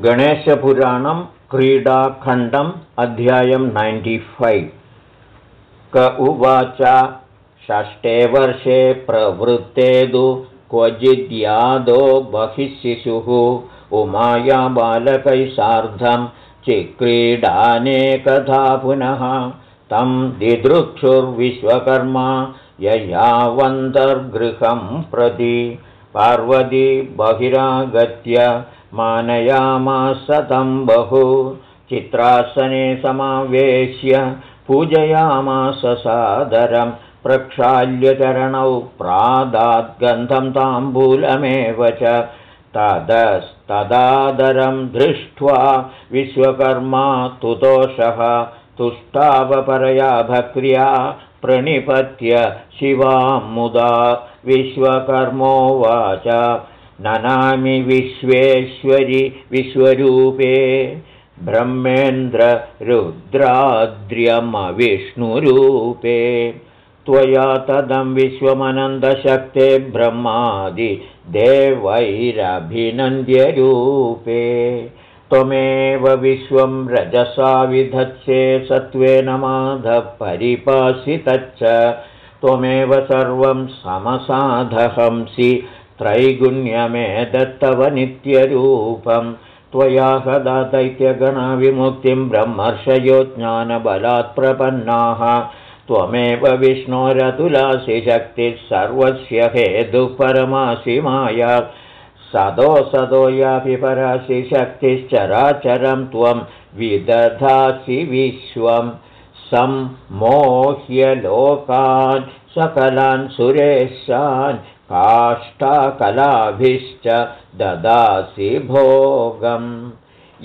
गणेशपुराणं क्रीडाखण्डम् अध्यायं नैन्टिफैव् क उवाच षष्ठे वर्षे प्रवृत्तेदु क्वचिद्यादो बहिशिशुः उमाया बालकैः सार्धं चिक्रीडानेकधा पुनः। तं दिदृक्षुर्विश्वकर्मा ययावन्तर्गृहं प्रति। पार्वती बहिरागत्य मानयामास तं बहु। चित्रासने समावेश्य पूजयामास सादरं। प्रक्षाल्यचरणौ प्रादाद्गन्धं ताम्बूलमेव च। तदस्तदादरं दृष्ट्वा विश्वकर्मा तुतोषः तुष्टावपरया भक्र्या प्रणिपत्य शिवां मुदा। विश्वकर्मोवाच ननामि विश्वेश्वरि विश्वरूपे ब्रह्मेन्द्ररुद्राद्र्यमविष्णुरूपे त्वया तदं विश्वमनन्दशक्ते ब्रह्मादिदेवैरभिनन्द्यरूपे त्वमेव विश्वं रजसा विधत्से सत्त्वेन माधः परिपासितच्च त्वमेव सर्वं समसाधहंसि त्रैगुण्यमे दत्तव नित्यरूपं त्वया सदा दैत्यगणविमुक्तिं ब्रह्मर्षयो ज्ञानबलात् प्रपन्नाः त्वमेव विष्णोरतुलासि शक्तिः सर्वस्य हेतुः परमासि माया सदो सदो यापि परासि शक्तिश्चराचरं त्वं विदधासि विश्वं। सम्मोह्य लोकान् सकलान् सुरेशान् काष्ठाकलाभिश्च ददासि भोगम्।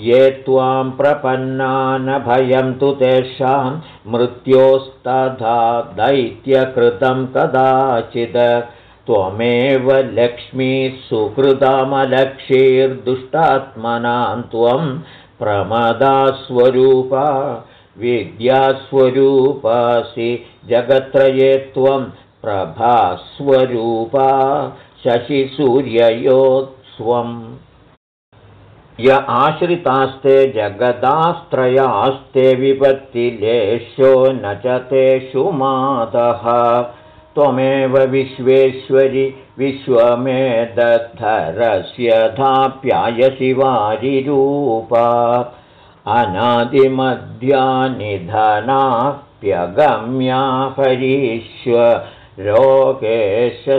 ये त्वां प्रपन्नानभयं तु तेषां मृत्योस्तथा दैत्यकृतं कदाचित् त्वमेव लक्ष्मीः सुकृतामलक्ष्मीर्दुष्टात्मनां त्वं प्रमदास्वरूपा विद्यास्वरूपासि जगत्त्रये त्वं प्रभास्वरूपा शशिसूर्ययोत्स्वम्। य आश्रितास्ते जगदास्त्रयास्ते विपत्तिलेशो न च तेषु मातः त्वमेव विश्वेश्वरि विश्वमेदद्धरस्य धाप्यायसि वारिरूपा अनादिमध्यानिधनाप्यगम्या हरीश्वरोकेश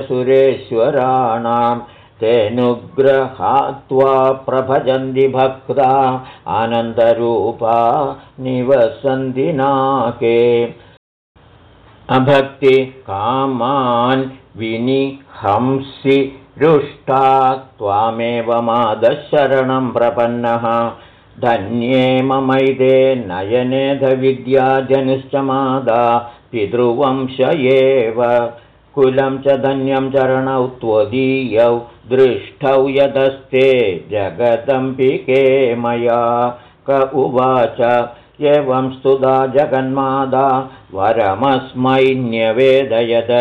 सुरेश्वराणां तेऽनुग्रहात्वा प्रभजन्ति भक्ता आनन्दरूपा निवसन्ति नाके। अभक्ति कामान् विनिहंसि रुष्टा त्वामेव मादशरणं प्रपन्नः। धन्ये ममैदे नयनेधविद्याजनिश्च मादा पितृवंश एव कुलं च धन्यं चरणौ त्वदीयौ दृष्टौ यदस्ते जगदम्बिके मया। क उवाच एवं स्तुदा जगन्मादा वरमस्मै न्यवेदयद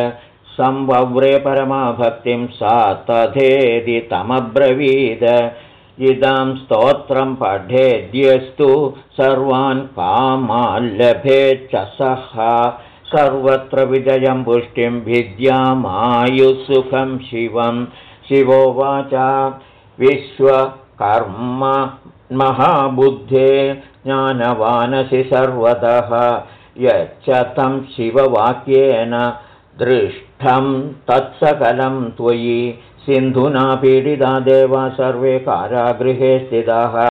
संवव्रे परमाभक्तिं सा तथेदि तमब्रवीद। इदं स्तोत्रं पठेद्यस्तु सर्वान् कामाल्लभेच्च सः सर्वत्र विजयं पुष्टिं भिद्यामायुसुखं शिवं। शिवोवाच विश्वकर्म महाबुद्धे ज्ञानवानसि सर्वतः। यच्च तं शिववाक्येन दृष्टं तत्सकलं त्वयि। सिन्धुना पीडिता देवा सर्वे कारागृहे स्थिताः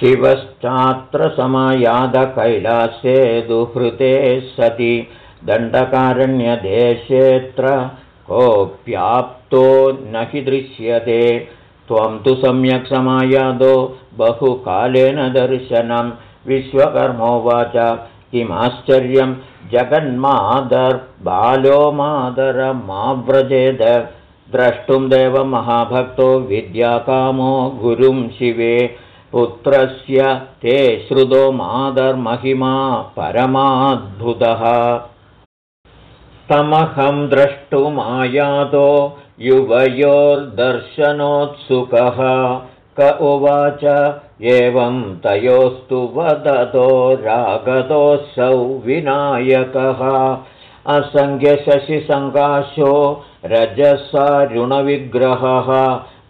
शिवश्चात्र समायादकैलासे दुहृते सति दण्डकारण्यदेशेऽत्र कोऽप्याप्तो न हि दृश्यते। त्वं तु सम्यक् समायादो बहुकालेन दर्शनं। विश्वकर्मोवाच किमाश्चर्यं? जगन्मादर्बालो मादरमाव्रजेद। द्रष्टुं देवमहाभक्तो विद्याकामो गुरुं शिवे पुत्रस्य ते श्रुतो मादर्महिमा परमाद्भुतः। तमहं द्रष्टुमायातो युवयोर्दर्शनोत्सुकः। क उवाच एवं तयोस्तु वदतो रागतोऽसौ विनायकः। असङ्ख्यशशिसङ्काशो रजसारुणविग्रहः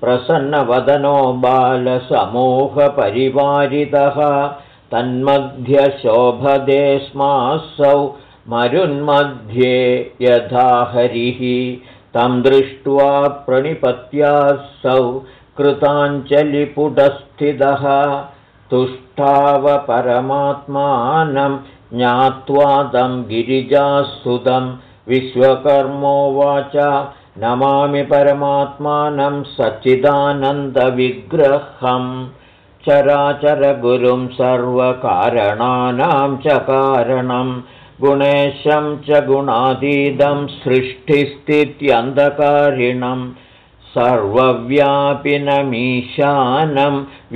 प्रसन्नवदनो बालसमूहपरिवारितः तन्मध्यशोभदे स्मासौ मरुन्मध्ये यथा हरिः तं दृष्ट्वा प्रणिपत्यासौ कृताञ्जलिपुटस्थितः तुष्टावपरमात्मानं ज्ञात्वा तं गिरिजासुतं विश्वकर्मोवाच नमामि परमात्मानं सच्चिदानन्दविग्रहम् चराचरगुरुं सर्वकारणानां च कारणं गुणेशं च गुणातीदं सृष्टिस्थित्यन्धकारिणं सर्वव्यापिनमीशानं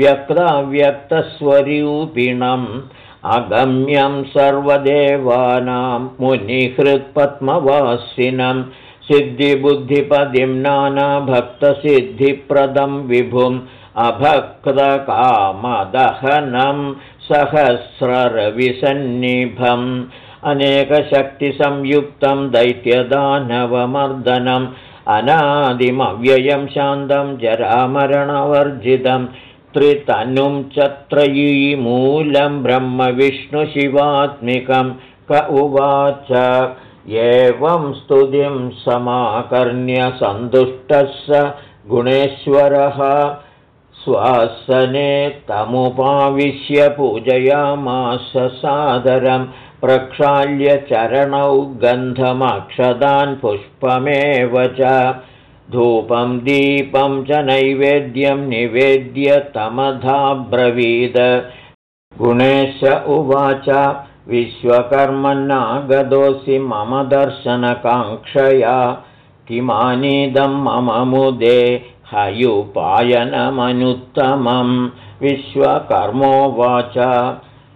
व्यक्ताव्यक्तस्वरूपिणम् अगम्यं सर्वदेवानां मुनिहृत्पद्मवासिनं सिद्धिबुद्धिपदिं नानाभक्तसिद्धिप्रदं विभुम् अभक्तकामदहनं सहस्ररविसन्निभम् अनेकशक्तिसंयुक्तं दैत्यदानवमर्दनम् अनादिमव्ययं शान्तं जरामरणवर्जितं त्रितनुं च त्रयीमूलं ब्रह्मविष्णुशिवात्मिकं क उवाच एवं स्तुतिं समाकर्ण्यसन्तुष्टः स गुणेश्वरः। स्वासने तमुपाविश्य पूजयामास सादरं प्रक्षाल्य चरणौ गन्धमक्षदान् पुष्पमेव च। धूपं दीपं च नैवेद्यं निवेद्य तमधाब्रवीद। गुणेश उवाच विश्वकर्मन्नागदोऽसि मम दर्शनकाङ्क्षया किमानीदं मम मुदे हयुपायनमनुत्तमं। विश्वकर्मोवाच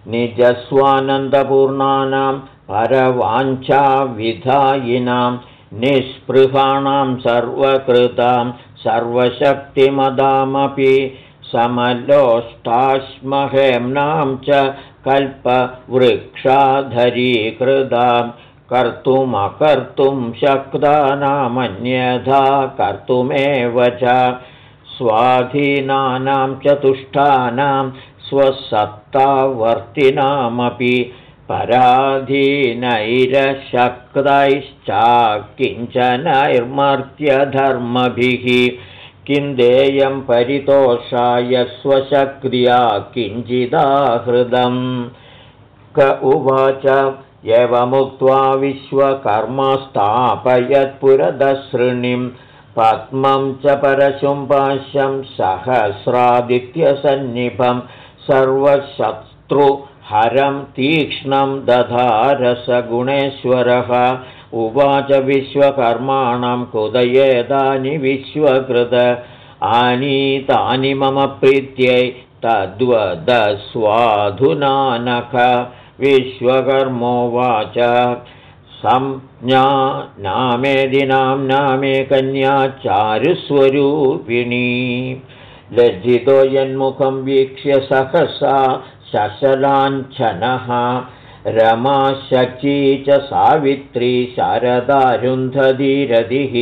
निजस्वानन्दपूर्णानां परवाञ्छाविधायिनां निःस्पृहाणां सर्वकृतां सर्वशक्तिमदामपि समलोष्टाश्महेम्नां च कल्पवृक्षाधरीकृताम् कर्तुमकर्तुं शक्तानामन्यथा कर्तुमेव च स्वाधीनानां चतुष्टानां स्वसत्तावर्तिनामपि पराधीनैरशक्तैश्चाकिञ्चनैर्मर्त्यधर्मभिः किं देयं परितोषाय स्वशक्रिया किञ्चिदाहृदम् क उवाच एवमुक्त्वा विश्वकर्मस्थापयत्पुरदसृणिं पद्मं च परशुम्पाश्यं सहस्रादित्यसन्निभं सर्वशत्रुहरं तीक्ष्णं दधारसगुणेश्वरः उवाच विश्वकर्माणं कुदयेतानि विश्वकृत। आनीतानि मम प्रीत्यै तद्वदस्वाधुनानख। विश्वकर्मोवाच संज्ञा नामे नामे कन्या चारुस्वरूपिणी। लज्जितो यन्मुखं वीक्ष्य सहसा शशलाञ्छनः रमा शची च सावित्री शारदारुन्धधीरधिः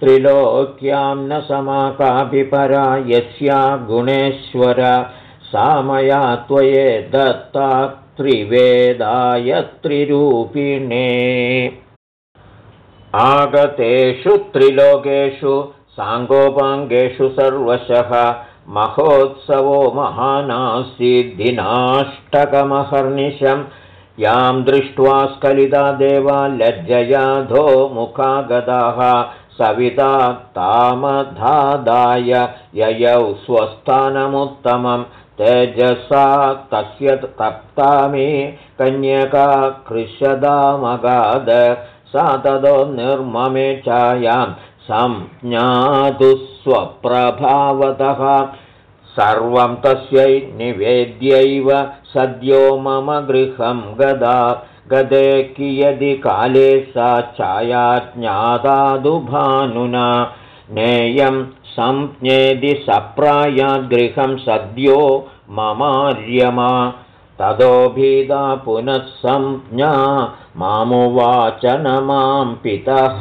त्रिलोक्यां न समाकाभिपरा यस्या गुणेश्वर सा मया त्वये दत्ता त्रिवेदाय त्रिरूपिणे। आगतेषु त्रिलोकेषु साङ्गोपाङ्गेषु सर्वशः महोत्सवो महानासीद्दिनाष्टकमहर्निशं यां दृष्ट्वा स्खलिता देवा लज्जयाधो मुखागदाः। सविता तामधादाय ययौ स्वस्थानमुत्तमम्। तेजसा तस्य तप्ता मे कन्यका कृशदामगाद सा तदो निर्ममे छायां संज्ञातु स्वप्रभावतः सर्वं तस्यै निवेद्यैव सद्यो मम गृहं गदा। गदे कियदि काले सा छाया ज्ञातादुभानुना नेयं संज्ञेदि सप्रायाद्गृहं सद्यो ममार्यमा ततोभिदा पुनः संज्ञा। मामुवाच न मां पितः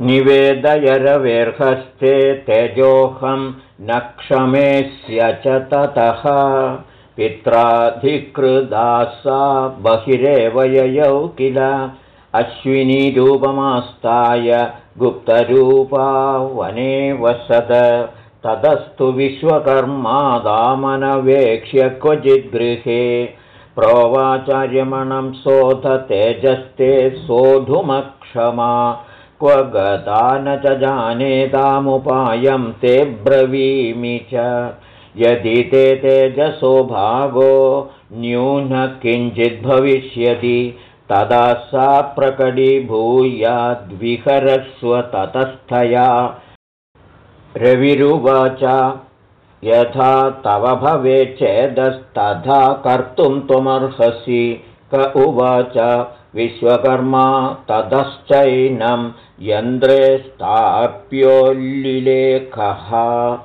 निवेदयरवेर्हस्ते तेजोऽहं न क्षमेस्य च ततः। पित्राधिकृदा सा बहिरेव ययौ किल? अश्विनीरूपमास्ताय गुप्तरूपा वने वसद। ततस्तु विश्वकर्मादामनवेक्ष्य क्वचिद्गृहे प्रोवाचार्यमणं शोध तेजस्ते सोढुमक्षमा क्व गता न च जानेतामुपायं ते ब्रवीमि च। यदि ते तेजसो भागो न्यूनः किञ्चिद्भविष्यति तदा सा प्रकटीभूयाद्विहरस्व ततस्थया। रविरुवाच यथा तव भवेच्चेदस्तथा कर्तुं त्वमर्हसि उवाच विश्वकर्मा ततश्चैनं यन्द्रे स्थाप्योल्लिलेखः।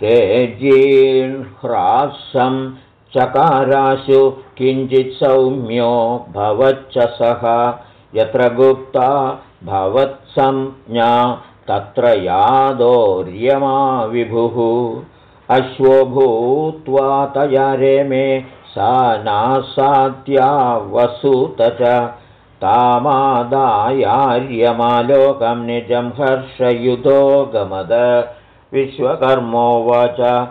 तेजीह्रासं चकाराशु किञ्चित् सौम्यो भवच्च सः। यत्र गुप्ता भवत्संज्ञा तत्र यादोर्यमा विभुः अश्वो भूत्वा तयारे मे सा नासात्या वसुत च तामादायार्यमालोकं निजं हर्षयुतो गमद। विश्वकर्मोवाच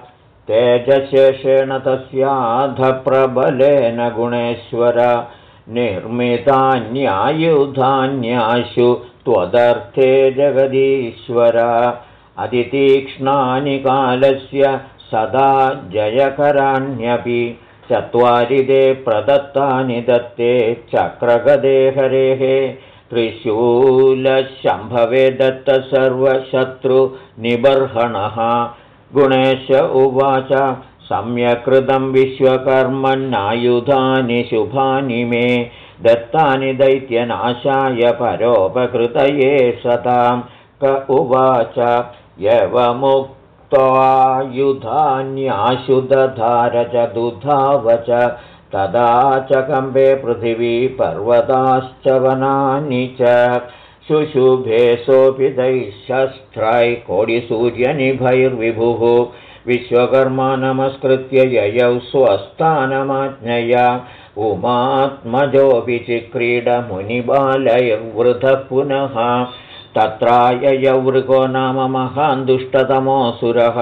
तेजशेषेण तस्याधप्रबलेन गुणेश्वर। निर्मितान्यायुधान्याशु त्वदर्थे जगदीश्वर। अतितीक्ष्णानि कालस्य सदा जयकराण्यपि चत्वारि ते प्रदत्तानि दत्ते चक्रगदे हरेः त्रिशूलशम्भवे दत्त सर्वशत्रुनिबर्हणः। गुणेश उवाच सम्यकृतं विश्वकर्मन्नायुधानि शुभानि मे दत्तानि दैत्यनाशाय परोपकृतये सतां। क उवाच यवमुक् त्वायुधान्याशु दधार च दुधाव च तदा च कम्बे पृथिवी पर्वताश्च वनानि च शुशुभे सोऽपि दैशस्त्रै कोडिसूर्यनिभैर्विभुः विश्वकर्मा नमस्कृत्य ययौ स्वस्थानमाज्ञया उमात्मजोऽपि चिक्रीडमुनिबालैर्वृधः पुनः तत्राययवृको नाम महान् दुष्टतमोऽसुरः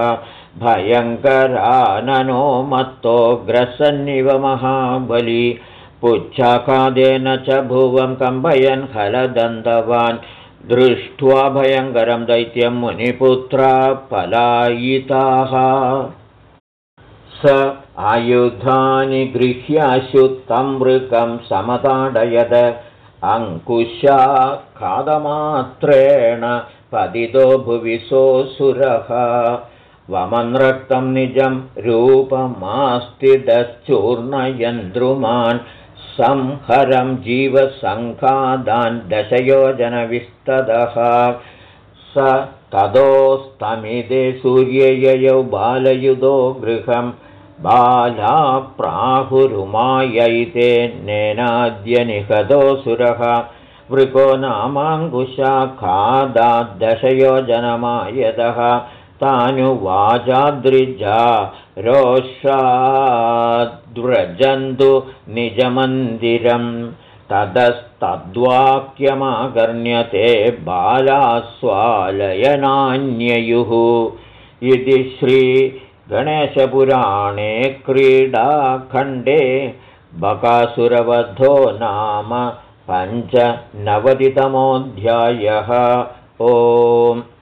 भयङ्कराननो मत्तोऽग्रसन्निव महाबली। पुच्छाखादेन च भुवं कम्बयन् हलदन्तवान्। दृष्ट्वा भयङ्करं दैत्यं मुनिपुत्रा पलायिताः। स आयुधानि गृह्याशु तं मृकं समताडयद अङ्कुशा खादमात्रेण पतितो भुविसोऽसुरः वमन्रक्तं निजं रूपमास्तिदश्चूर्णयन्द्रुमान् संहरं जीवसङ्खादान् दशयोजनविस्तदः। स तदोस्तमिदे सूर्यययौ बालयुधो गृहम् बाला प्राहुरुमायैते नेनाद्य निहतोऽसुरः वृको नामाङ्कुशा खादाद्दशयोजनमायतः तानुवाचाद्रिजा रोषाद्व्रजन्तु निजमन्दिरम्। ततस्तद्वाक्यमाकर्ण्यते बालास्वालयनान्ययुः। इति श्री गणेशपुराणे क्रीडाखण्डे बकासुरवधो नाम पञ्चनवतितमोऽध्यायः। ओम्